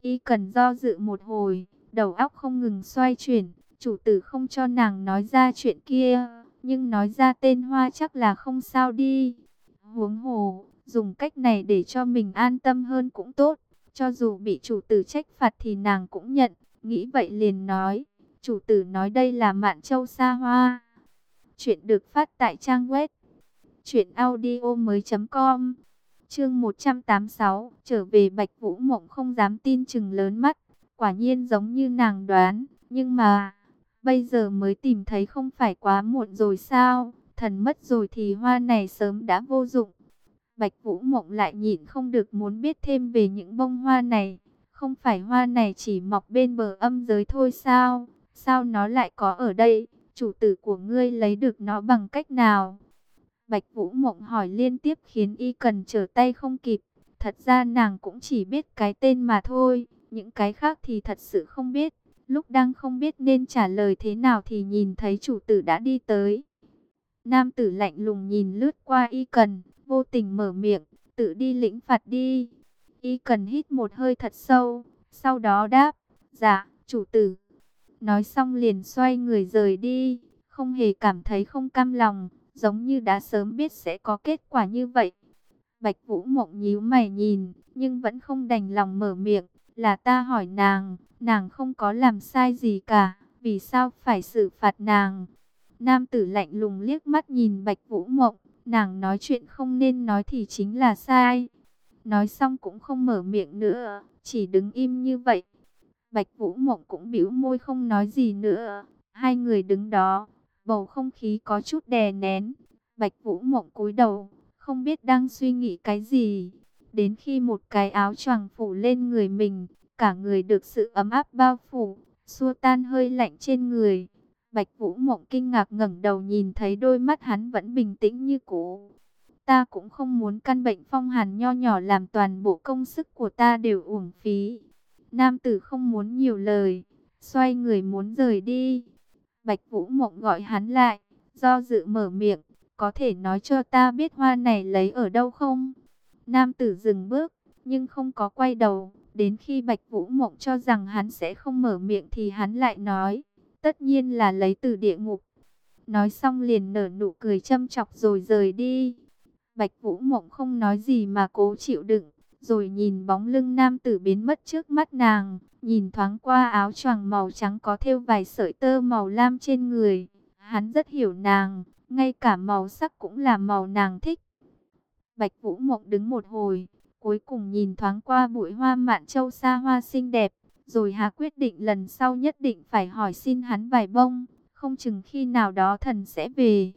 Y cần do dự một hồi, đầu óc không ngừng xoay chuyển, chủ tử không cho nàng nói ra chuyện kia, nhưng nói ra tên hoa chắc là không sao đi. Huống hồ, dùng cách này để cho mình an tâm hơn cũng tốt. Cho dù bị chủ tử trách phạt thì nàng cũng nhận, nghĩ vậy liền nói. Chủ tử nói đây là mạn châu sa hoa. Chuyện được phát tại trang web truyệnaudiomoi.com. Chương 186, trở về Bạch Vũ Mộng không dám tin chừng lớn mắt, quả nhiên giống như nàng đoán, nhưng mà bây giờ mới tìm thấy không phải quá muộn rồi sao? Thần mất rồi thì hoa này sớm đã vô dụng. Bạch Vũ Mộng lại nhịn không được muốn biết thêm về những bông hoa này. Không phải hoa này chỉ mọc bên bờ âm giới thôi sao? Sao nó lại có ở đây? Chủ tử của ngươi lấy được nó bằng cách nào? Bạch Vũ Mộng hỏi liên tiếp khiến y cần trở tay không kịp. Thật ra nàng cũng chỉ biết cái tên mà thôi. Những cái khác thì thật sự không biết. Lúc đang không biết nên trả lời thế nào thì nhìn thấy chủ tử đã đi tới. Nam tử lạnh lùng nhìn lướt qua y cần, vô tình mở miệng, tự đi lĩnh phạt đi. Y cần hít một hơi thật sâu, sau đó đáp, dạ, chủ tử. Nói xong liền xoay người rời đi, không hề cảm thấy không cam lòng, giống như đã sớm biết sẽ có kết quả như vậy. Bạch Vũ Mộng nhíu mày nhìn, nhưng vẫn không đành lòng mở miệng, là ta hỏi nàng, nàng không có làm sai gì cả, vì sao phải xử phạt nàng? Nam tử lạnh lùng liếc mắt nhìn Bạch Vũ Mộng, nàng nói chuyện không nên nói thì chính là sai. Nói xong cũng không mở miệng nữa, chỉ đứng im như vậy. Bạch Vũ Mộng cũng bĩu môi không nói gì nữa. Hai người đứng đó, bầu không khí có chút đè nén. Bạch Vũ Mộng cúi đầu, không biết đang suy nghĩ cái gì. Đến khi một cái áo choàng phủ lên người mình, cả người được sự ấm áp bao phủ, xua tan hơi lạnh trên người. Bạch Vũ Mộng kinh ngạc ngẩng đầu nhìn thấy đôi mắt hắn vẫn bình tĩnh như cũ. Ta cũng không muốn căn bệnh phong hàn nho nhỏ làm toàn bộ công sức của ta đều uổng phí. Nam tử không muốn nhiều lời, xoay người muốn rời đi. Bạch Vũ Mộng gọi hắn lại, do dự mở miệng, có thể nói cho ta biết hoa này lấy ở đâu không? Nam tử dừng bước, nhưng không có quay đầu. Đến khi Bạch Vũ Mộng cho rằng hắn sẽ không mở miệng thì hắn lại nói, tất nhiên là lấy từ địa ngục. Nói xong liền nở nụ cười châm chọc rồi rời đi. Bạch Vũ Mộng không nói gì mà cố chịu đựng, rồi nhìn bóng lưng nam tử biến mất trước mắt nàng, nhìn thoáng qua áo choàng màu trắng có thêu vài sợi tơ màu lam trên người. Hắn rất hiểu nàng, ngay cả màu sắc cũng là màu nàng thích. Bạch Vũ Mộng đứng một hồi, cuối cùng nhìn thoáng qua bụi hoa mạn châu xa hoa xinh đẹp, rồi hà quyết định lần sau nhất định phải hỏi xin hắn vài bông, không chừng khi nào đó thần sẽ về.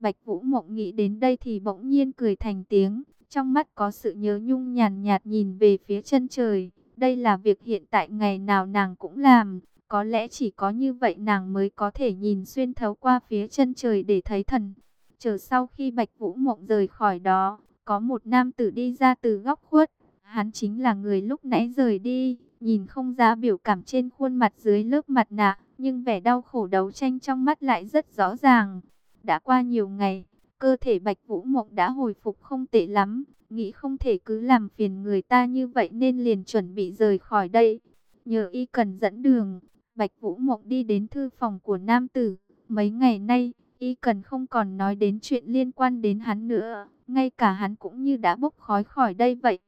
Bạch Vũ Mộng nghĩ đến đây thì bỗng nhiên cười thành tiếng, trong mắt có sự nhớ nhung nhàn nhạt nhìn về phía chân trời. Đây là việc hiện tại ngày nào nàng cũng làm, có lẽ chỉ có như vậy nàng mới có thể nhìn xuyên thấu qua phía chân trời để thấy thần. Chờ sau khi Bạch Vũ Mộng rời khỏi đó, có một nam tử đi ra từ góc khuất, hắn chính là người lúc nãy rời đi, nhìn không ra biểu cảm trên khuôn mặt dưới lớp mặt nạ, nhưng vẻ đau khổ đấu tranh trong mắt lại rất rõ ràng. Đã qua nhiều ngày, cơ thể Bạch Vũ Mộng đã hồi phục không tệ lắm, nghĩ không thể cứ làm phiền người ta như vậy nên liền chuẩn bị rời khỏi đây. Nhờ y cần dẫn đường, Bạch Vũ Mộng đi đến thư phòng của nam tử, mấy ngày nay, y cần không còn nói đến chuyện liên quan đến hắn nữa, ngay cả hắn cũng như đã bốc khói khỏi đây vậy.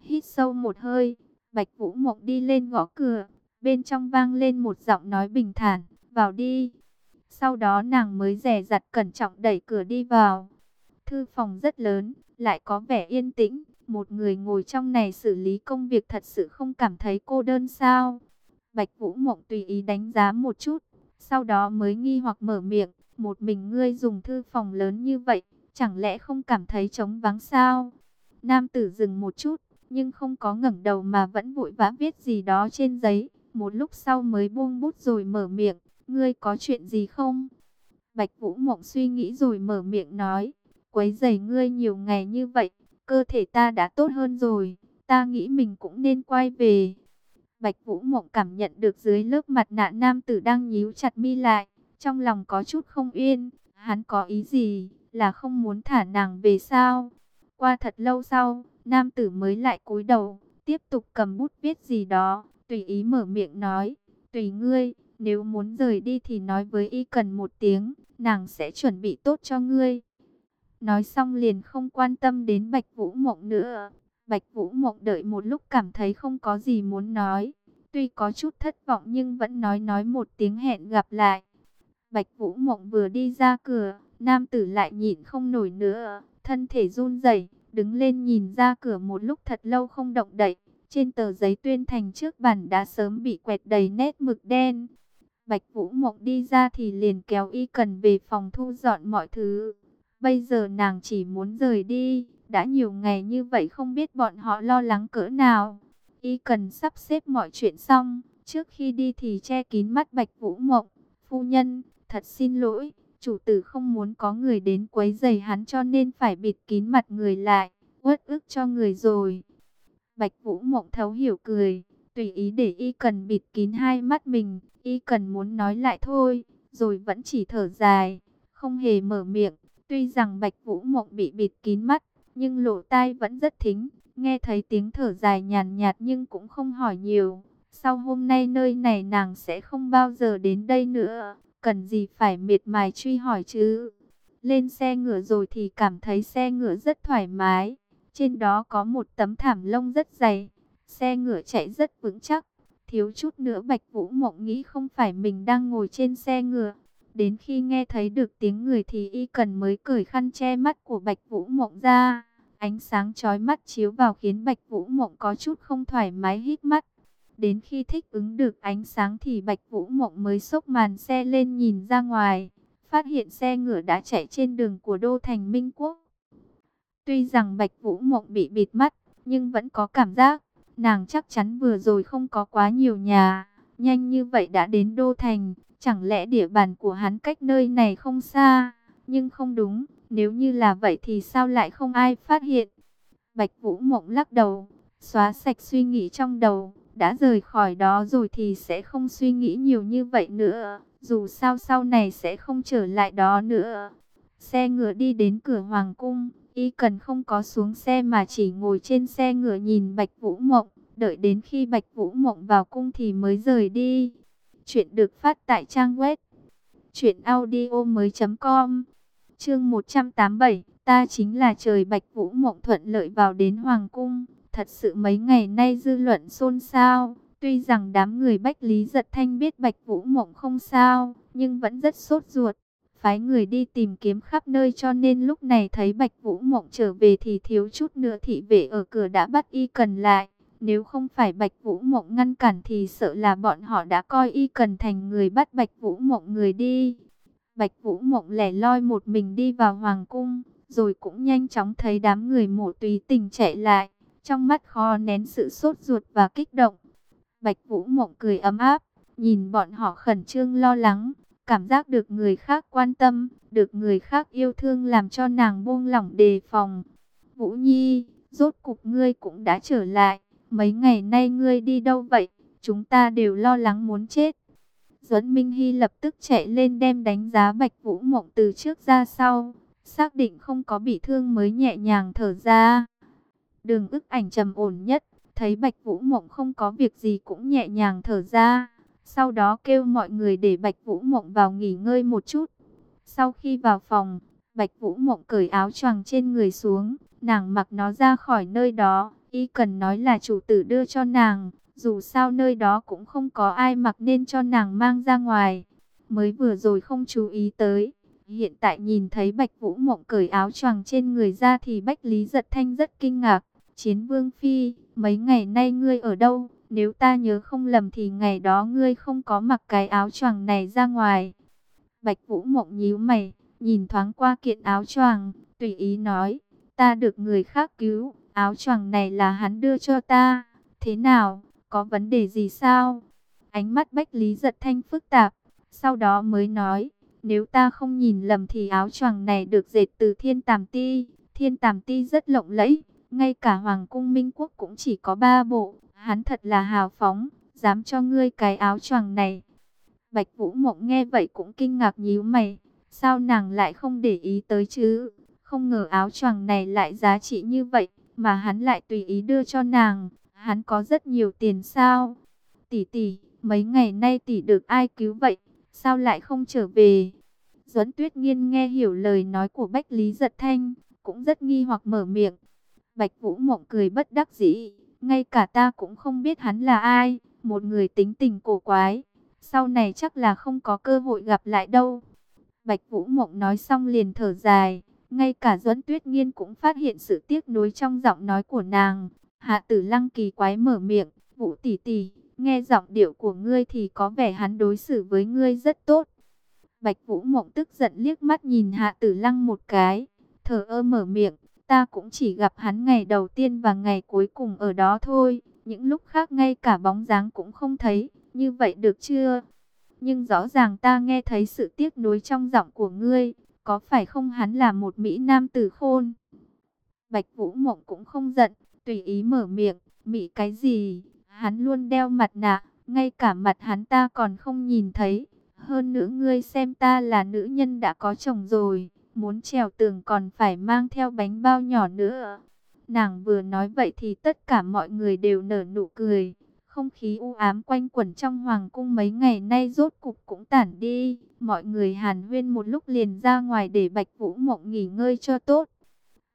Hít sâu một hơi, Bạch Vũ Mộng đi lên gõ cửa, bên trong vang lên một giọng nói bình thản, vào đi. Sau đó nàng mới rè rặt cẩn trọng đẩy cửa đi vào. Thư phòng rất lớn, lại có vẻ yên tĩnh, một người ngồi trong này xử lý công việc thật sự không cảm thấy cô đơn sao. Bạch Vũ Mộng tùy ý đánh giá một chút, sau đó mới nghi hoặc mở miệng, một mình ngươi dùng thư phòng lớn như vậy, chẳng lẽ không cảm thấy trống vắng sao? Nam tử dừng một chút, nhưng không có ngẩng đầu mà vẫn vội vã viết gì đó trên giấy. Một lúc sau mới buông bút rồi mở miệng, ngươi có chuyện gì không? Bạch Vũ Mộng suy nghĩ rồi mở miệng nói, quấy giày ngươi nhiều ngày như vậy, cơ thể ta đã tốt hơn rồi, ta nghĩ mình cũng nên quay về. Bạch Vũ Mộng cảm nhận được dưới lớp mặt nạ nam tử đang nhíu chặt mi lại, trong lòng có chút không yên, hắn có ý gì, là không muốn thả nàng về sao? Qua thật lâu sau, nam tử mới lại cúi đầu, tiếp tục cầm bút viết gì đó, tùy ý mở miệng nói, tùy ngươi, nếu muốn rời đi thì nói với y cần một tiếng, nàng sẽ chuẩn bị tốt cho ngươi. Nói xong liền không quan tâm đến Bạch Vũ Mộng nữa. Bạch Vũ Mộng đợi một lúc cảm thấy không có gì muốn nói. Tuy có chút thất vọng nhưng vẫn nói nói một tiếng hẹn gặp lại. Bạch Vũ Mộng vừa đi ra cửa, nam tử lại nhịn không nổi nữa, thân thể run rẩy, đứng lên nhìn ra cửa một lúc thật lâu không động đậy. Trên tờ giấy tuyên thành trước bản đã sớm bị quẹt đầy nét mực đen. Bạch Vũ Mộng đi ra thì liền kéo y cần về phòng thu dọn mọi thứ. Bây giờ nàng chỉ muốn rời đi, đã nhiều ngày như vậy không biết bọn họ lo lắng cỡ nào. Y cần sắp xếp mọi chuyện xong, trước khi đi thì che kín mắt Bạch Vũ Mộng. Phu nhân, thật xin lỗi, chủ tử không muốn có người đến quấy rầy hắn cho nên phải bịt kín mặt người lại, uất ức cho người rồi. Bạch Vũ Mộng thấu hiểu cười, tùy ý để y cần bịt kín hai mắt mình, y cần muốn nói lại thôi, rồi vẫn chỉ thở dài, không hề mở miệng. Tuy rằng Bạch Vũ Mộng bị bịt kín mắt, nhưng lỗ tai vẫn rất thính, nghe thấy tiếng thở dài nhàn nhạt nhưng cũng không hỏi nhiều. Sau hôm nay nơi này nàng sẽ không bao giờ đến đây nữa, cần gì phải miệt mài truy hỏi chứ. Lên xe ngựa rồi thì cảm thấy xe ngựa rất thoải mái, trên đó có một tấm thảm lông rất dày, xe ngựa chạy rất vững chắc. Thiếu chút nữa Bạch Vũ Mộng nghĩ không phải mình đang ngồi trên xe ngựa. Đến khi nghe thấy được tiếng người thì y cần mới cởi khăn che mắt của Bạch Vũ Mộng ra. Ánh sáng chói mắt chiếu vào khiến Bạch Vũ Mộng có chút không thoải mái hít mắt. Đến khi thích ứng được ánh sáng thì Bạch Vũ Mộng mới xốc màn xe lên nhìn ra ngoài. Phát hiện xe ngựa đã chạy trên đường của Đô Thành Minh Quốc. Tuy rằng Bạch Vũ Mộng bị bịt mắt, nhưng vẫn có cảm giác. Nàng chắc chắn vừa rồi không có quá nhiều nhà. Nhanh như vậy đã đến Đô Thành. Chẳng lẽ địa bàn của hắn cách nơi này không xa? Nhưng không đúng. Nếu như là vậy thì sao lại không ai phát hiện? Bạch Vũ Mộng lắc đầu. Xóa sạch suy nghĩ trong đầu đã rời khỏi đó rồi thì sẽ không suy nghĩ nhiều như vậy nữa. Dù sao sau này sẽ không trở lại đó nữa. Xe ngựa đi đến cửa hoàng cung, y cần không có xuống xe mà chỉ ngồi trên xe ngựa nhìn Bạch Vũ Mộng, đợi đến khi Bạch Vũ Mộng vào cung thì mới rời đi. Chuyện được phát tại trang web truyệnaudiomoi.com. Chương 187, ta chính là trời Bạch Vũ Mộng thuận lợi vào đến hoàng cung, thật sự mấy ngày nay dư luận xôn xao, tuy rằng đám người Bách Lý Giật Thanh biết Bạch Vũ Mộng không sao, nhưng vẫn rất sốt ruột phái người đi tìm kiếm khắp nơi cho nên lúc này thấy Bạch Vũ Mộng trở về thì thiếu chút nữa thị vệ ở cửa đã bắt y cần lại. Nếu không phải Bạch Vũ Mộng ngăn cản thì sợ là bọn họ đã coi y cần thành người bắt Bạch Vũ Mộng người đi. Bạch Vũ Mộng lẻ loi một mình đi vào Hoàng Cung, rồi cũng nhanh chóng thấy đám người mộ tùy tình chạy lại, trong mắt khó nén sự sốt ruột và kích động. Bạch Vũ Mộng cười ấm áp, nhìn bọn họ khẩn trương lo lắng, Cảm giác được người khác quan tâm, được người khác yêu thương làm cho nàng buông lỏng đề phòng. Vũ Nhi, rốt cục ngươi cũng đã trở lại. Mấy ngày nay ngươi đi đâu vậy? Chúng ta đều lo lắng muốn chết. Duẫn Minh Hy lập tức chạy lên đem đánh giá Bạch Vũ Mộng từ trước ra sau. Xác định không có bị thương mới nhẹ nhàng thở ra. Đường ức ảnh trầm ổn nhất. Thấy Bạch Vũ Mộng không có việc gì cũng nhẹ nhàng thở ra. Sau đó kêu mọi người để Bạch Vũ Mộng vào nghỉ ngơi một chút. Sau khi vào phòng, Bạch Vũ Mộng cởi áo choàng trên người xuống, nàng mặc nó ra khỏi nơi đó, y cần nói là chủ tử đưa cho nàng, dù sao nơi đó cũng không có ai mặc nên cho nàng mang ra ngoài. Mới vừa rồi không chú ý tới, hiện tại nhìn thấy Bạch Vũ Mộng cởi áo choàng trên người ra thì Bách Lý Giật Thanh rất kinh ngạc. Chiến Vương Phi, mấy ngày nay ngươi ở đâu? Nếu ta nhớ không lầm thì ngày đó ngươi không có mặc cái áo choàng này ra ngoài. Bạch Vũ Mộng nhíu mày, nhìn thoáng qua kiện áo choàng, tùy ý nói, ta được người khác cứu, áo choàng này là hắn đưa cho ta. Thế nào, có vấn đề gì sao? Ánh mắt Bách Lý giật thanh phức tạp, sau đó mới nói, nếu ta không nhìn lầm thì áo choàng này được dệt từ thiên tàm ti, thiên tàm ti rất lộng lẫy, ngay cả Hoàng cung Minh Quốc cũng chỉ có ba bộ, Hắn thật là hào phóng, dám cho ngươi cái áo choàng này. Bạch Vũ Mộng nghe vậy cũng kinh ngạc nhíu mày, sao nàng lại không để ý tới chứ? Không ngờ áo choàng này lại giá trị như vậy, mà hắn lại tùy ý đưa cho nàng. Hắn có rất nhiều tiền sao? Tỷ tỷ, mấy ngày nay tỷ được ai cứu vậy? Sao lại không trở về? Duẫn Tuyết Nghiên nghe hiểu lời nói của Bách Lý Giật Thanh, cũng rất nghi hoặc mở miệng. Bạch Vũ Mộng cười bất đắc dĩ, ngay cả ta cũng không biết hắn là ai, một người tính tình cổ quái. Sau này chắc là không có cơ hội gặp lại đâu. Bạch Vũ Mộng nói xong liền thở dài. Ngay cả Duẫn Tuyết Nghiên cũng phát hiện sự tiếc nuối trong giọng nói của nàng. Hạ Tử Lăng kỳ quái mở miệng, "Vũ tỷ tỷ, nghe giọng điệu của ngươi thì có vẻ hắn đối xử với ngươi rất tốt." Bạch Vũ Mộng tức giận liếc mắt nhìn Hạ Tử Lăng một cái, thở ơ mở miệng, Ta cũng chỉ gặp hắn ngày đầu tiên và ngày cuối cùng ở đó thôi. Những lúc khác ngay cả bóng dáng cũng không thấy. Như vậy được chưa? Nhưng rõ ràng ta nghe thấy sự tiếc nuối trong giọng của ngươi. Có phải không hắn là một Mỹ Nam tử khôn? Bạch Vũ Mộng cũng không giận. Tùy ý mở miệng. Mỹ cái gì? Hắn luôn đeo mặt nạ. Ngay cả mặt hắn ta còn không nhìn thấy. Hơn nữa ngươi xem ta là nữ nhân đã có chồng rồi muốn trèo tường còn phải mang theo bánh bao nhỏ nữa. Nàng vừa nói vậy thì tất cả mọi người đều nở nụ cười. Không khí u ám quanh quẩn trong hoàng cung mấy ngày nay rốt cục cũng tản đi. Mọi người hàn huyên một lúc liền ra ngoài để Bạch Vũ Mộng nghỉ ngơi cho tốt.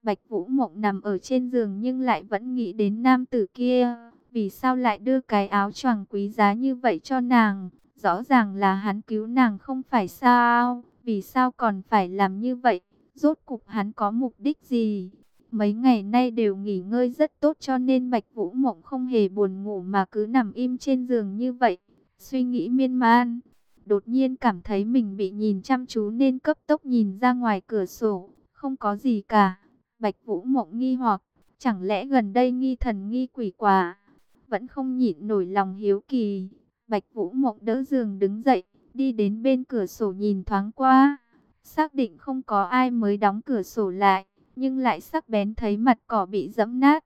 Bạch Vũ Mộng nằm ở trên giường nhưng lại vẫn nghĩ đến nam tử kia. Vì sao lại đưa cái áo choàng quý giá như vậy cho nàng? Rõ ràng là hắn cứu nàng không phải sao? Vì sao còn phải làm như vậy? Rốt cục hắn có mục đích gì? Mấy ngày nay đều nghỉ ngơi rất tốt cho nên Bạch Vũ Mộng không hề buồn ngủ mà cứ nằm im trên giường như vậy. Suy nghĩ miên man. Đột nhiên cảm thấy mình bị nhìn chăm chú nên cấp tốc nhìn ra ngoài cửa sổ. Không có gì cả. Bạch Vũ Mộng nghi hoặc. Chẳng lẽ gần đây nghi thần nghi quỷ quả? Vẫn không nhịn nổi lòng hiếu kỳ. Bạch Vũ Mộng đỡ giường đứng dậy đi đến bên cửa sổ nhìn thoáng qua, xác định không có ai mới đóng cửa sổ lại, nhưng lại sắc bén thấy mặt cỏ bị dẫm nát.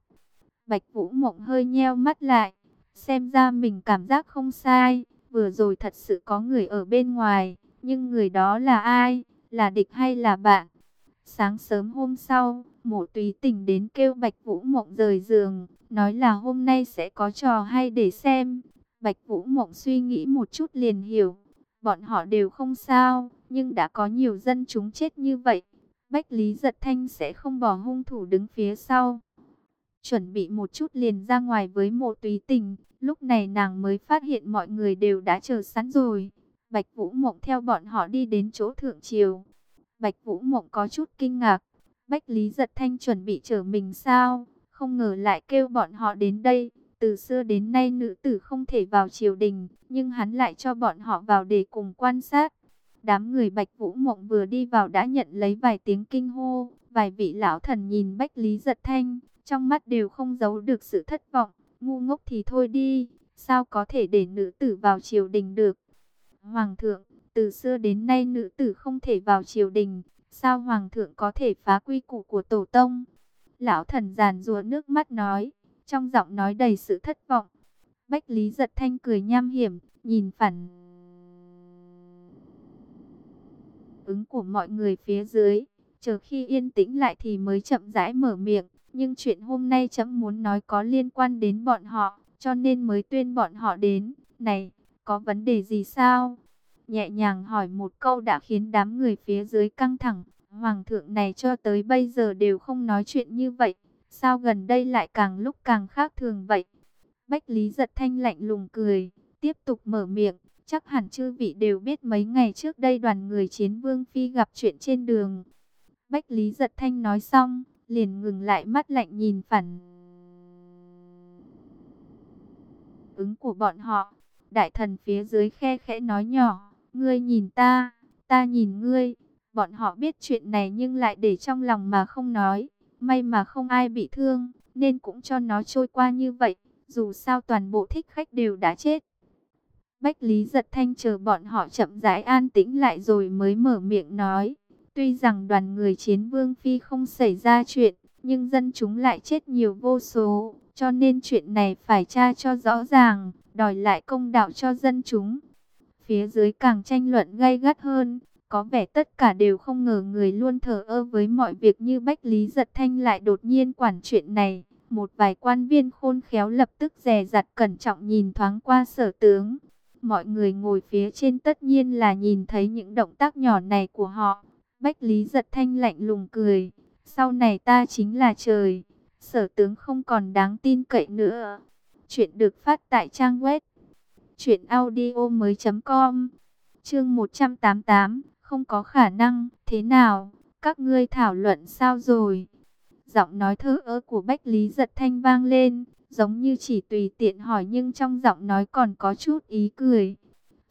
Bạch Vũ Mộng hơi nheo mắt lại, xem ra mình cảm giác không sai, vừa rồi thật sự có người ở bên ngoài, nhưng người đó là ai, là địch hay là bạn? Sáng sớm hôm sau, mộ túy tỉnh đến kêu Bạch Vũ Mộng rời giường, nói là hôm nay sẽ có trò hay để xem. Bạch Vũ Mộng suy nghĩ một chút liền hiểu, bọn họ đều không sao, nhưng đã có nhiều dân chúng chết như vậy. Bách Lý Giật Thanh sẽ không bỏ hung thủ đứng phía sau. Chuẩn bị một chút liền ra ngoài với mộ túy tình, lúc này nàng mới phát hiện mọi người đều đã chờ sẵn rồi. Bạch Vũ Mộng theo bọn họ đi đến chỗ thượng triều. Bạch Vũ Mộng có chút kinh ngạc. Bách Lý Giật Thanh chuẩn bị chở mình sao? Không ngờ lại kêu bọn họ đến đây. Từ xưa đến nay nữ tử không thể vào triều đình, nhưng hắn lại cho bọn họ vào để cùng quan sát. Đám người Bạch Vũ Mộng vừa đi vào đã nhận lấy vài tiếng kinh hô, vài vị lão thần nhìn Bách Lý Giật Thanh, trong mắt đều không giấu được sự thất vọng, ngu ngốc thì thôi đi, sao có thể để nữ tử vào triều đình được. Hoàng thượng, từ xưa đến nay nữ tử không thể vào triều đình, sao hoàng thượng có thể phá quy củ của tổ tông? Lão thần giàn rùa nước mắt nói, trong giọng nói đầy sự thất vọng. Bách Lý giật thanh cười nham hiểm, nhìn phản ứng của mọi người phía dưới, chờ khi yên tĩnh lại thì mới chậm rãi mở miệng. Nhưng chuyện hôm nay chấm muốn nói có liên quan đến bọn họ, cho nên mới tuyên bọn họ đến. Này, có vấn đề gì sao? Nhẹ nhàng hỏi một câu đã khiến đám người phía dưới căng thẳng. Hoàng thượng này cho tới bây giờ đều không nói chuyện như vậy. Sao gần đây lại càng lúc càng khác thường vậy? Bách Lý giật thanh lạnh lùng cười, tiếp tục mở miệng. Chắc hẳn chư vị đều biết mấy ngày trước đây đoàn người chiến vương phi gặp chuyện trên đường. Bách Lý giật thanh nói xong, liền ngừng lại mắt lạnh nhìn phản ứng của bọn họ. Đại thần phía dưới khe khẽ nói nhỏ, ngươi nhìn ta, ta nhìn ngươi. Bọn họ biết chuyện này nhưng lại để trong lòng mà không nói. May mà không ai bị thương, nên cũng cho nó trôi qua như vậy. Dù sao toàn bộ thích khách đều đã chết. Bách Lý giật thanh chờ bọn họ chậm rãi an tĩnh lại rồi mới mở miệng nói. Tuy rằng đoàn người chiến vương phi không xảy ra chuyện, nhưng dân chúng lại chết nhiều vô số, cho nên chuyện này phải tra cho rõ ràng, đòi lại công đạo cho dân chúng. Phía dưới càng tranh luận gay gắt hơn, có vẻ tất cả đều không ngờ người luôn thờ ơ với mọi việc như Bách Lý Giật Thanh lại đột nhiên quản chuyện này. Một vài quan viên khôn khéo lập tức dè dặt cẩn trọng nhìn thoáng qua sở tướng. Mọi người ngồi phía trên tất nhiên là nhìn thấy những động tác nhỏ này của họ. Bách Lý giật thanh lạnh lùng cười. Sau này ta chính là trời. Sở tướng không còn đáng tin cậy nữa. Chuyện được phát tại trang web. Chuyện audio mới com. Chương 188. Không có khả năng. Thế nào? Các ngươi thảo luận sao rồi? Giọng nói thơ ơ của Bách Lý giật thanh vang lên. Giống như chỉ tùy tiện hỏi nhưng trong giọng nói còn có chút ý cười.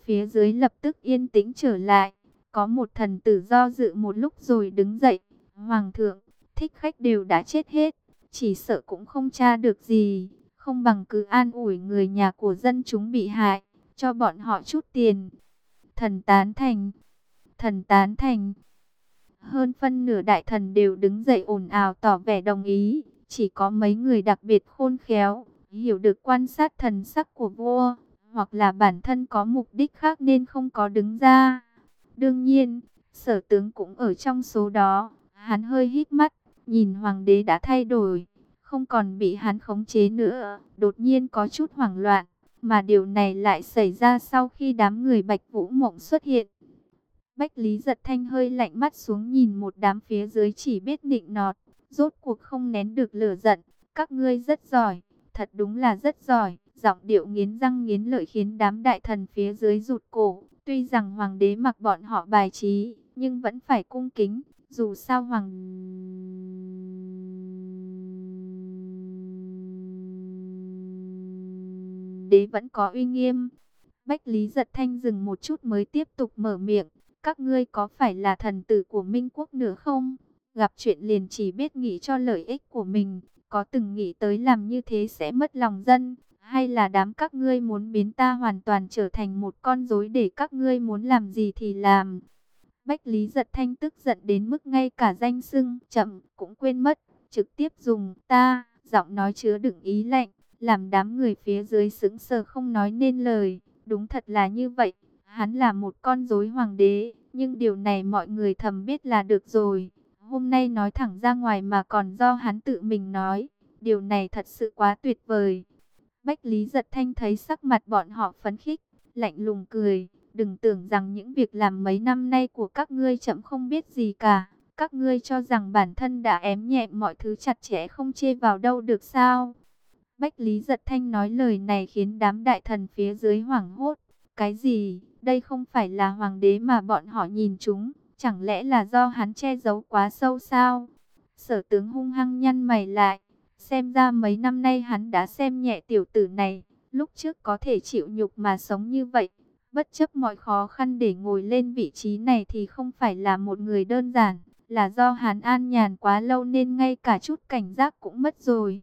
Phía dưới lập tức yên tĩnh trở lại. Có một thần tử do dự một lúc rồi đứng dậy. Hoàng thượng, thích khách đều đã chết hết. Chỉ sợ cũng không tra được gì. Không bằng cứ an ủi người nhà của dân chúng bị hại. Cho bọn họ chút tiền. Thần tán thành. Thần tán thành. Hơn phân nửa đại thần đều đứng dậy ồn ào tỏ vẻ đồng ý. Chỉ có mấy người đặc biệt khôn khéo. Hiểu được quan sát thần sắc của vua. Hoặc là bản thân có mục đích khác nên không có đứng ra. Đương nhiên, sở tướng cũng ở trong số đó. Hắn hơi hít mắt, nhìn hoàng đế đã thay đổi, không còn bị hắn khống chế nữa. Đột nhiên có chút hoảng loạn, mà điều này lại xảy ra sau khi đám người Bạch Vũ Mộng xuất hiện. Bách Lý giật thanh hơi lạnh mắt xuống nhìn một đám phía dưới chỉ biết nịnh nọt, rốt cuộc không nén được lửa giận. Các ngươi rất giỏi, thật đúng là rất giỏi. Giọng điệu nghiến răng nghiến lợi khiến đám đại thần phía dưới rụt cổ. Tuy rằng hoàng đế mặc bọn họ bài trí, nhưng vẫn phải cung kính, dù sao hoàng đế vẫn có uy nghiêm. Bách Lý giật thanh dừng một chút mới tiếp tục mở miệng, các ngươi có phải là thần tử của Minh Quốc nữa không? Gặp chuyện liền chỉ biết nghĩ cho lợi ích của mình, có từng nghĩ tới làm như thế sẽ mất lòng dân, hay là đám các ngươi muốn biến ta hoàn toàn trở thành một con rối để các ngươi muốn làm gì thì làm. Bách Lý giật thanh tức giận đến mức ngay cả danh sưng chậm cũng quên mất, trực tiếp dùng ta, giọng nói chứa đựng ý lạnh, làm đám người phía dưới sững sờ không nói nên lời. Đúng thật là như vậy, hắn là một con rối hoàng đế, nhưng điều này mọi người thầm biết là được rồi. hôm nay nói thẳng ra ngoài mà còn do hắn tự mình nói. Điều này thật sự quá tuyệt vời. Bách Lý giật thanh thấy sắc mặt bọn họ phấn khích, lạnh lùng cười. Đừng tưởng rằng những việc làm mấy năm nay của các ngươi chậm không biết gì cả. Các ngươi cho rằng bản thân đã ém nhẹ mọi thứ chặt chẽ không chê vào đâu được sao. Bách Lý Giật Thanh nói lời này khiến đám đại thần phía dưới hoảng hốt. Cái gì? Đây không phải là hoàng đế mà bọn họ nhìn chúng. Chẳng lẽ là do hắn che giấu quá sâu sao? Sở tướng hung hăng nhăn mày lại. Xem ra mấy năm nay hắn đã xem nhẹ tiểu tử này. Lúc trước có thể chịu nhục mà sống như vậy. Bất chấp mọi khó khăn để ngồi lên vị trí này thì không phải là một người đơn giản. Là do hắn an nhàn quá lâu nên ngay cả chút cảnh giác cũng mất rồi.